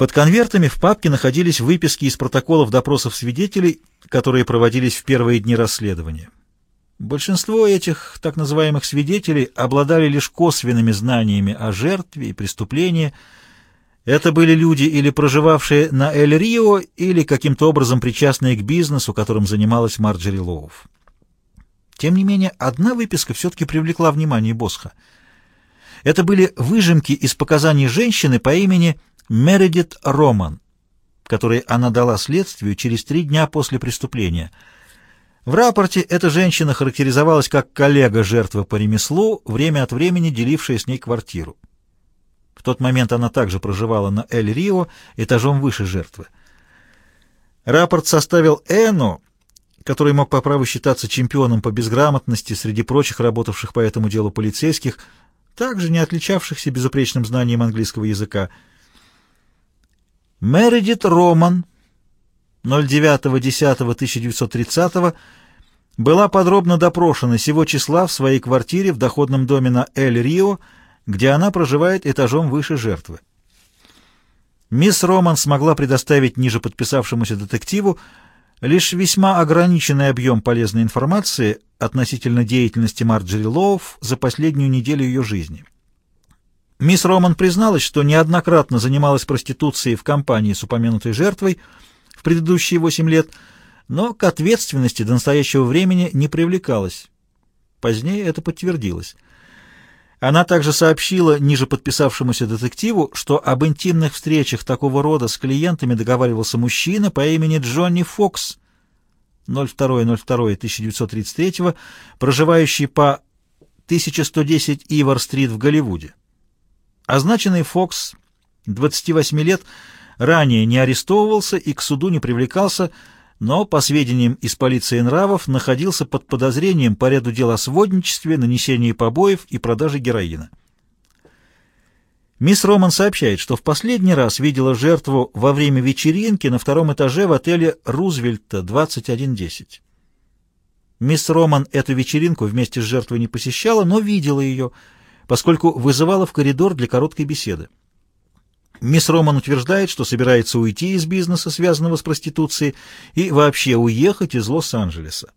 Под конвертами в папке находились выписки из протоколов допросов свидетелей, которые проводились в первые дни расследования. Большинство этих так называемых свидетелей обладали лишь косвенными знаниями о жертве и преступлении. Это были люди или проживавшие на Эль-Рио, или каким-то образом причастные к бизнесу, которым занималась Марджери Лоуф. Тем не менее, одна выписка все-таки привлекла внимание Босха. Это были выжимки из показаний женщины по имени Мередит Роман, которые она дала следствию через три дня после преступления — в рапорте эта женщина характеризовалась как коллега жертвы по ремеслу, время от времени делившая с ней квартиру. В тот момент она также проживала на Эль-Рио, этажом выше жертвы. Рапорт составил Эно, который мог по праву считаться чемпионом по безграмотности среди прочих работавших по этому делу полицейских, также не отличавшихся безупречным знанием английского языка. Мередит Роман 09.10.1930 была подробно допрошена сего числа в своей квартире в доходном доме на Эль-Рио, где она проживает этажом выше жертвы. Мисс Роман смогла предоставить ниже подписавшемуся детективу лишь весьма ограниченный объем полезной информации относительно деятельности Марджери Лоуф за последнюю неделю ее жизни. Мисс Роман призналась, что неоднократно занималась проституцией в компании с упомянутой жертвой, в предыдущие восемь лет, но к ответственности до настоящего времени не привлекалась. Позднее это подтвердилось. Она также сообщила ниже подписавшемуся детективу, что об интимных встречах такого рода с клиентами договаривался мужчина по имени Джонни Фокс, 02.02.1933, проживающий по 1110 Ивар-стрит в Голливуде. Означенный Фокс, 28 лет, ранее не арестовывался и к суду не привлекался, но, по сведениям из полиции нравов, находился под подозрением по ряду дел о сводничестве, нанесении побоев и продаже героина. Мисс Роман сообщает, что в последний раз видела жертву во время вечеринки на втором этаже в отеле «Рузвельта» 2110. Мисс Роман эту вечеринку вместе с жертвой не посещала, но видела ее, поскольку вызывала в коридор для короткой беседы. Мисс Роман утверждает, что собирается уйти из бизнеса, связанного с проституцией, и вообще уехать из Лос-Анджелеса.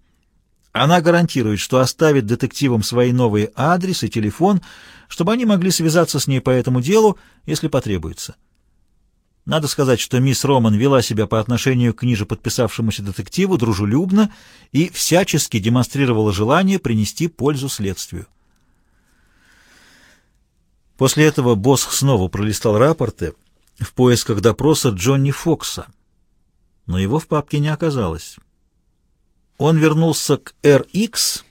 Она гарантирует, что оставит детективам свои новые адрес и телефон, чтобы они могли связаться с ней по этому делу, если потребуется. Надо сказать, что мисс Роман вела себя по отношению к ниже подписавшемуся детективу дружелюбно и всячески демонстрировала желание принести пользу следствию. После этого Босх снова пролистал рапорты в поисках допроса Джонни Фокса, но его в папке не оказалось. Он вернулся к RX,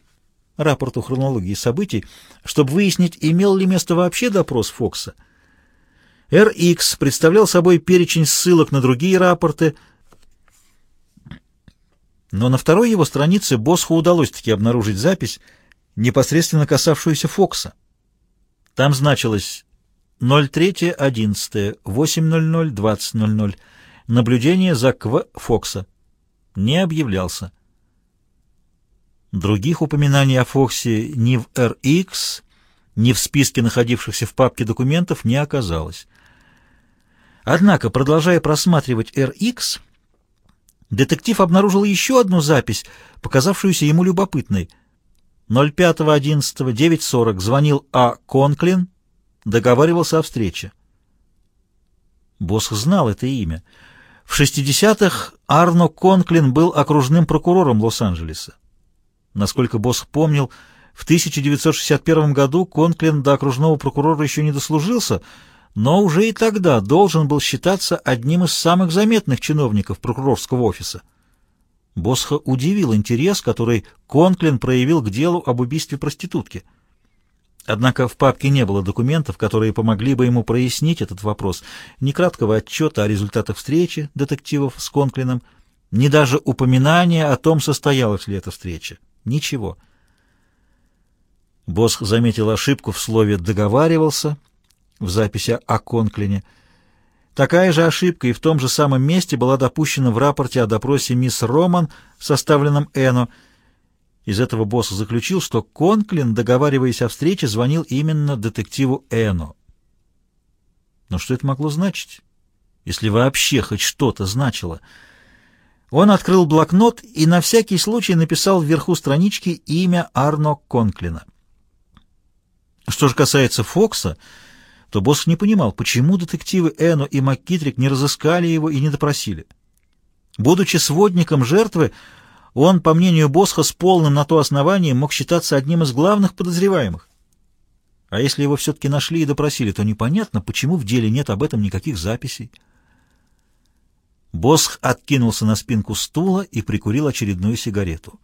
рапорту хронологии событий, чтобы выяснить, имел ли место вообще допрос Фокса. RX представлял собой перечень ссылок на другие рапорты, но на второй его странице Босху удалось таки обнаружить запись, непосредственно касавшуюся Фокса. Там значилось 03.11, 8.00, 20.00. Наблюдение за Кв. Фокса. Не объявлялся. Других упоминаний о Фоксе ни в RX, ни в списке находившихся в папке документов не оказалось. Однако, продолжая просматривать RX, детектив обнаружил еще одну запись, показавшуюся ему любопытной — 05.11.9.40 звонил А. Конклин, договаривался о встрече. Босс знал это имя. В 60-х Арно Конклин был окружным прокурором Лос-Анджелеса. Насколько Босс помнил, в 1961 году Конклин до окружного прокурора еще не дослужился, но уже и тогда должен был считаться одним из самых заметных чиновников прокурорского офиса. Босха удивил интерес, который Конклин проявил к делу об убийстве проститутки. Однако в папке не было документов, которые помогли бы ему прояснить этот вопрос, ни краткого отчета о результатах встречи детективов с Конклином, ни даже упоминания о том, состоялась ли эта встреча. Ничего. Босх заметил ошибку в слове «договаривался» в записи о Конклине — Такая же ошибка и в том же самом месте была допущена в рапорте о допросе мисс Роман, составленном Эно. Из этого босс заключил, что Конклин, договариваясь о встрече, звонил именно детективу Эно. Но что это могло значить? если вообще хоть что-то значило. Он открыл блокнот и на всякий случай написал вверху странички имя Арно Конклина. Что же касается Фокса, то Босх не понимал, почему детективы Эно и МакКитрик не разыскали его и не допросили. Будучи сводником жертвы, он, по мнению Босха, с полным на то основанием мог считаться одним из главных подозреваемых. А если его все-таки нашли и допросили, то непонятно, почему в деле нет об этом никаких записей. Босх откинулся на спинку стула и прикурил очередную сигарету.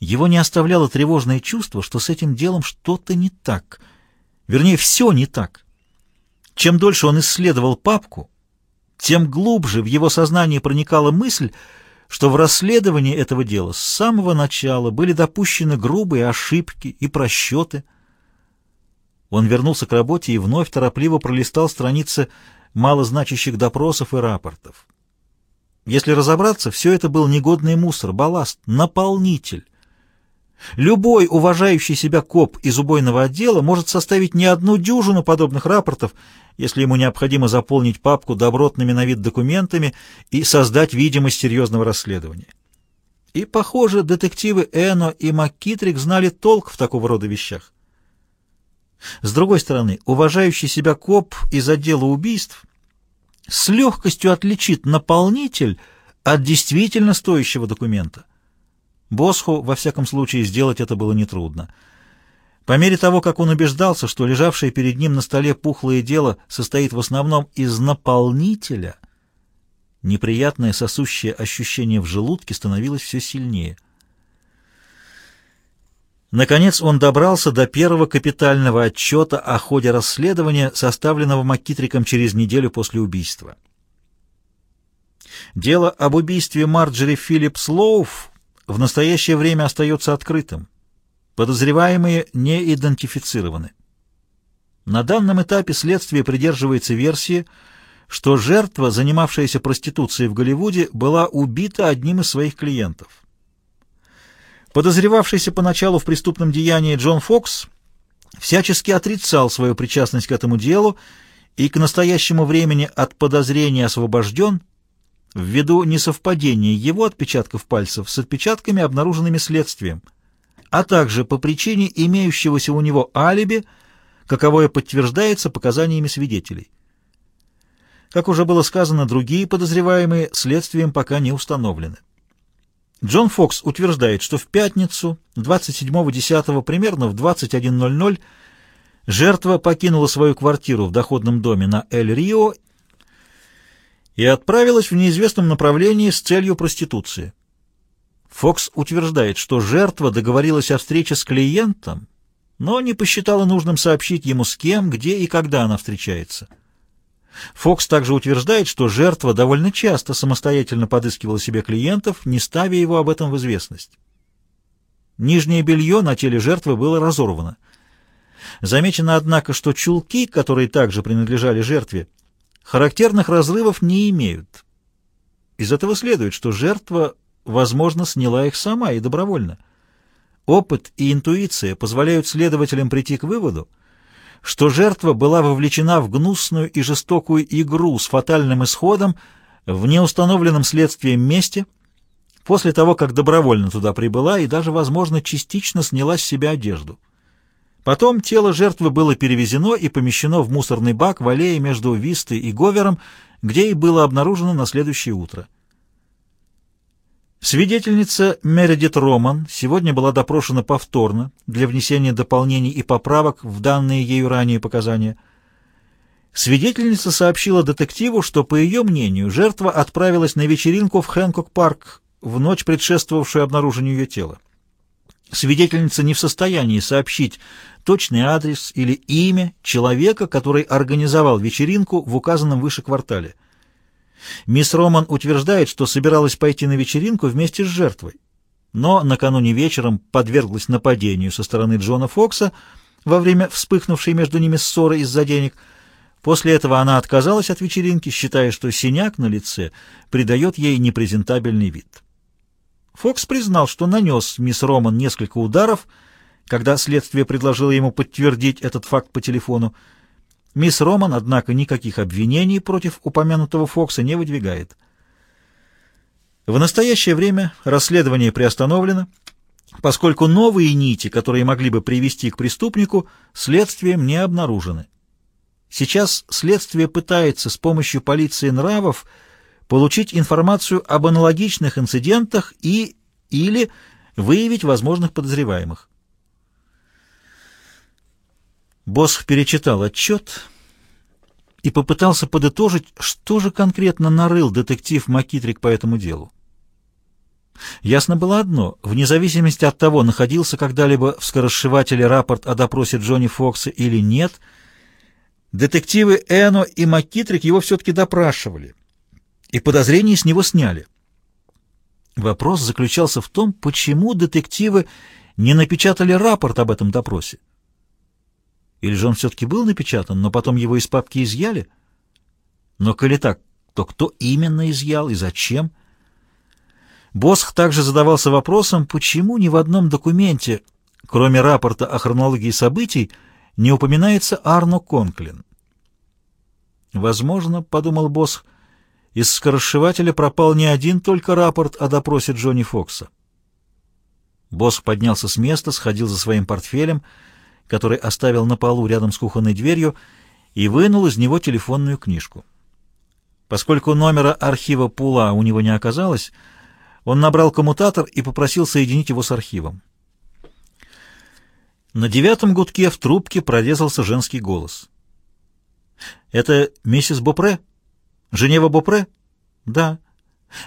Его не оставляло тревожное чувство, что с этим делом что-то не так. Вернее, все не так. Чем дольше он исследовал папку, тем глубже в его сознание проникала мысль, что в расследовании этого дела с самого начала были допущены грубые ошибки и просчеты — он вернулся к работе и вновь торопливо пролистал страницы малозначащих допросов и рапортов. Если разобраться, все это был негодный мусор, балласт, наполнитель. Любой уважающий себя коп из убойного отдела может составить не одну дюжину подобных рапортов, если ему необходимо заполнить папку добротными на вид документами и создать видимость серьезного расследования. И, похоже, детективы Эно и МакКитрик знали толк в такого рода вещах. С другой стороны, уважающий себя коп из отдела убийств с легкостью отличит наполнитель от действительно стоящего документа. Босху, во всяком случае, сделать это было нетрудно. По мере того, как он убеждался, что лежавшее перед ним на столе пухлое дело состоит в основном из наполнителя, неприятное сосущее ощущение в желудке становилось все сильнее — Наконец он добрался до первого капитального отчета о ходе расследования, составленного Маккитриком через неделю после убийства. Дело об убийстве Марджери Филлипс Лоуф в настоящее время остается открытым. Подозреваемые не идентифицированы. На данном этапе следствие придерживается версии, что жертва, занимавшаяся проституцией в Голливуде, была убита одним из своих клиентов. Подозревавшийся поначалу в преступном деянии Джон Фокс всячески отрицал свою причастность к этому делу и к настоящему времени от подозрения освобожден ввиду несовпадения его отпечатков пальцев с отпечатками, обнаруженными следствием, а также по причине имеющегося у него алиби, каковое подтверждается показаниями свидетелей. Как уже было сказано, другие подозреваемые следствием пока не установлены. Джон Фокс утверждает, что в пятницу, 27.10, примерно в 21.00, жертва покинула свою квартиру в доходном доме на Эль-Рио и отправилась в неизвестном направлении с целью проституции. Фокс утверждает, что жертва договорилась о встрече с клиентом, но не посчитала нужным сообщить ему с кем, где и когда она встречается. Фокс также утверждает, что жертва довольно часто самостоятельно подыскивала себе клиентов, не ставя его об этом в известность. Нижнее белье на теле жертвы было разорвано. Замечено, однако, что чулки, которые также принадлежали жертве, характерных разрывов не имеют. Из этого следует, что жертва, возможно, сняла их сама и добровольно. Опыт и интуиция позволяют следователям прийти к выводу, что жертва была вовлечена в гнусную и жестокую игру с фатальным исходом в неустановленном следствием месте, после того, как добровольно туда прибыла и даже, возможно, частично сняла с себя одежду. Потом тело жертвы было перевезено и помещено в мусорный бак в аллее между Вистой и Говером, где и было обнаружено на следующее утро. Свидетельница Мередит Роман сегодня была допрошена повторно для внесения дополнений и поправок в данные ею ранее показания. Свидетельница сообщила детективу, что, по ее мнению, жертва отправилась на вечеринку в Хэнкок-парк в ночь, предшествовавшую обнаружению ее тела. Свидетельница не в состоянии сообщить точный адрес или имя человека, который организовал вечеринку в указанном выше квартале. Мисс Роман утверждает, что собиралась пойти на вечеринку вместе с жертвой, но накануне вечером подверглась нападению со стороны Джона Фокса во время вспыхнувшей между ними ссоры из-за денег. После этого она отказалась от вечеринки, считая, что синяк на лице придает ей непрезентабельный вид. Фокс признал, что нанес мисс Роман несколько ударов, когда следствие предложило ему подтвердить этот факт по телефону. Мисс Роман, однако, никаких обвинений против упомянутого Фокса не выдвигает. В настоящее время расследование приостановлено, поскольку новые нити, которые могли бы привести к преступнику, следствием не обнаружены. Сейчас следствие пытается с помощью полиции нравов получить информацию об аналогичных инцидентах и или выявить возможных подозреваемых. Босх перечитал отчет и попытался подытожить, что же конкретно нарыл детектив Макитрик по этому делу. Ясно было одно, вне зависимости от того, находился когда-либо в скоросшивателе рапорт о допросе Джонни Фокса или нет, детективы Эно и Макитрик его все-таки допрашивали, и подозрения с него сняли. Вопрос заключался в том, почему детективы не напечатали рапорт об этом допросе. Или же он все-таки был напечатан, но потом его из папки изъяли? Но коли так, то кто именно изъял и зачем? Босх также задавался вопросом, почему ни в одном документе, кроме рапорта о хронологии событий, не упоминается Арно Конклин. Возможно, — подумал Босх, — из скоросшивателя пропал не один только рапорт о допросе Джонни Фокса. Босх поднялся с места, сходил за своим портфелем — который оставил на полу рядом с кухонной дверью, и вынул из него телефонную книжку. Поскольку номера архива Пула у него не оказалось, он набрал коммутатор и попросил соединить его с архивом. На девятом гудке в трубке прорезался женский голос. «Это миссис Бопре? Женева Бопре?» «Да».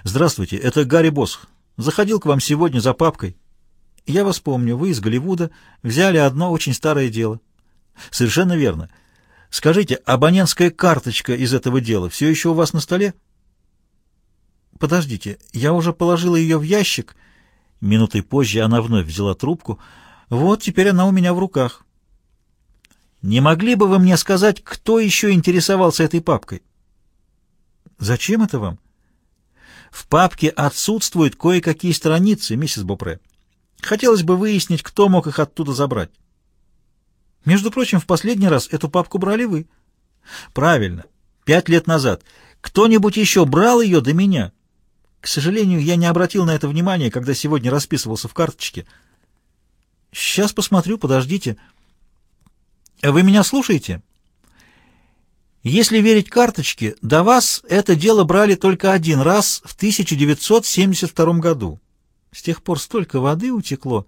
«Здравствуйте, это Гарри Босх. Заходил к вам сегодня за папкой». Я вас помню, вы из Голливуда взяли одно очень старое дело. Совершенно верно. Скажите, абонентская карточка из этого дела все еще у вас на столе? Подождите, я уже положила ее в ящик. Минутой позже она вновь взяла трубку. Вот теперь она у меня в руках. Не могли бы вы мне сказать, кто еще интересовался этой папкой? Зачем это вам? В папке отсутствуют кое-какие страницы, миссис Бопре. Хотелось бы выяснить, кто мог их оттуда забрать. Между прочим, в последний раз эту папку брали вы. Правильно, пять лет назад. Кто-нибудь еще брал ее до меня? К сожалению, я не обратил на это внимания, когда сегодня расписывался в карточке. Сейчас посмотрю, подождите. Вы меня слушаете? Если верить карточке, до вас это дело брали только один раз в 1972 году. С тех пор столько воды утекло.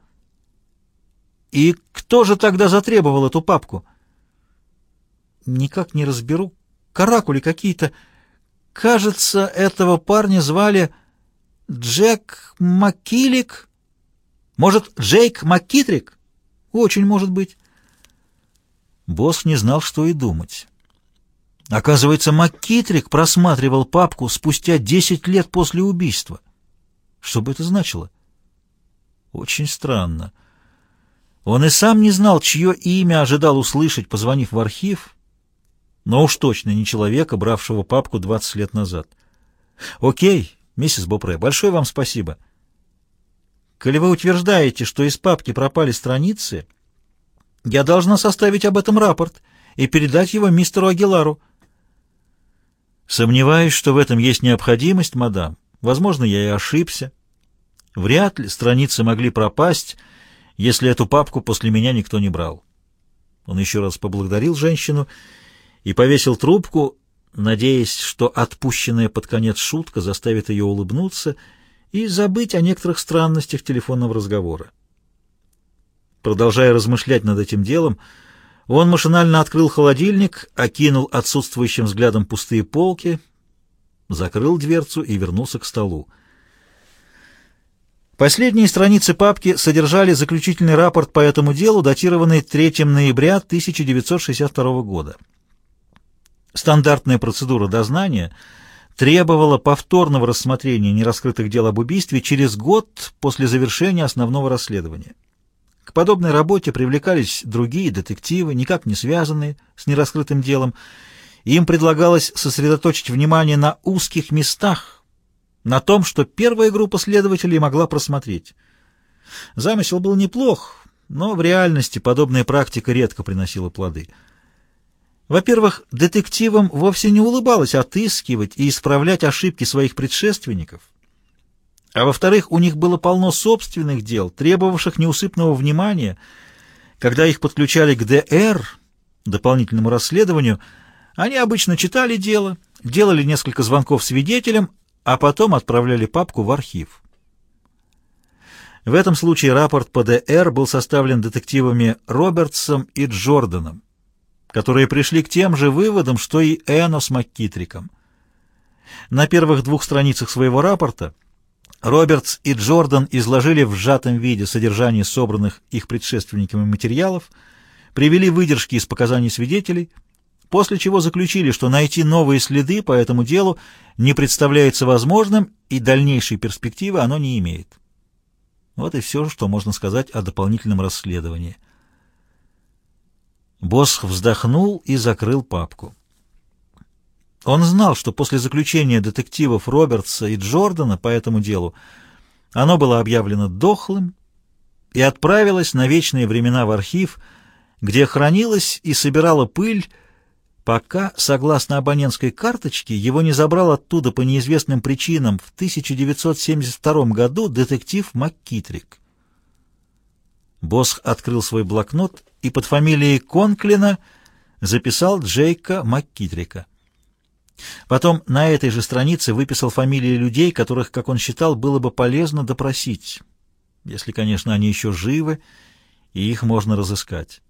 И кто же тогда затребовал эту папку? Никак не разберу. Каракули какие-то. Кажется, этого парня звали Джек Маккилик. Может, Джейк Маккитрик? Очень может быть. Босс не знал, что и думать. Оказывается, Маккитрик просматривал папку спустя десять лет после убийства. Что бы это значило? Очень странно. Он и сам не знал, чье имя ожидал услышать, позвонив в архив, но уж точно не человека, бравшего папку 20 лет назад. «Окей, миссис Бопре, большое вам спасибо. Коли вы утверждаете, что из папки пропали страницы, я должна составить об этом рапорт и передать его мистеру Агилару». «Сомневаюсь, что в этом есть необходимость, мадам. Возможно, я и ошибся. Вряд ли страницы могли пропасть, если эту папку после меня никто не брал. Он еще раз поблагодарил женщину и повесил трубку, надеясь, что отпущенная под конец шутка заставит ее улыбнуться и забыть о некоторых странностях телефонного разговора. Продолжая размышлять над этим делом, он машинально открыл холодильник, окинул отсутствующим взглядом пустые полки, закрыл дверцу и вернулся к столу. Последние страницы папки содержали заключительный рапорт по этому делу, датированный 3 ноября 1962 года. Стандартная процедура дознания требовала повторного рассмотрения нераскрытых дел об убийстве через год после завершения основного расследования. К подобной работе привлекались другие детективы, никак не связанные с нераскрытым делом. Им предлагалось сосредоточить внимание на узких местах, на том, что первая группа следователей могла просмотреть. Замысел был неплох, но в реальности подобная практика редко приносила плоды. Во-первых, детективам вовсе не улыбалось отыскивать и исправлять ошибки своих предшественников. А во-вторых, у них было полно собственных дел, требовавших неусыпного внимания. Когда их подключали к ДР, дополнительному расследованию, они обычно читали дело, делали несколько звонков свидетелям, а потом отправляли папку в архив. В этом случае рапорт по ДР был составлен детективами Робертсом и Джорданом которые пришли к тем же выводам, что и Эно с МакКитриком. На первых двух страницах своего рапорта Робертс и Джордан изложили в сжатом виде содержание собранных их предшественниками материалов, привели выдержки из показаний свидетелей, после чего заключили, что найти новые следы по этому делу не представляется возможным и дальнейшей перспективы оно не имеет. Вот и все, что можно сказать о дополнительном расследовании. Босх вздохнул и закрыл папку. Он знал, что после заключения детективов Робертса и Джордана по этому делу оно было объявлено дохлым и отправилось на вечные времена в архив, где хранилось и собирало пыль, пока, согласно абонентской карточке, его не забрал оттуда по неизвестным причинам в 1972 году детектив МакКитрик. Босх открыл свой блокнот и под фамилией Конклина записал Джейка МакКитрика. Потом на этой же странице выписал фамилии людей, которых, как он считал, было бы полезно допросить, если, конечно, они еще живы, и их можно разыскать.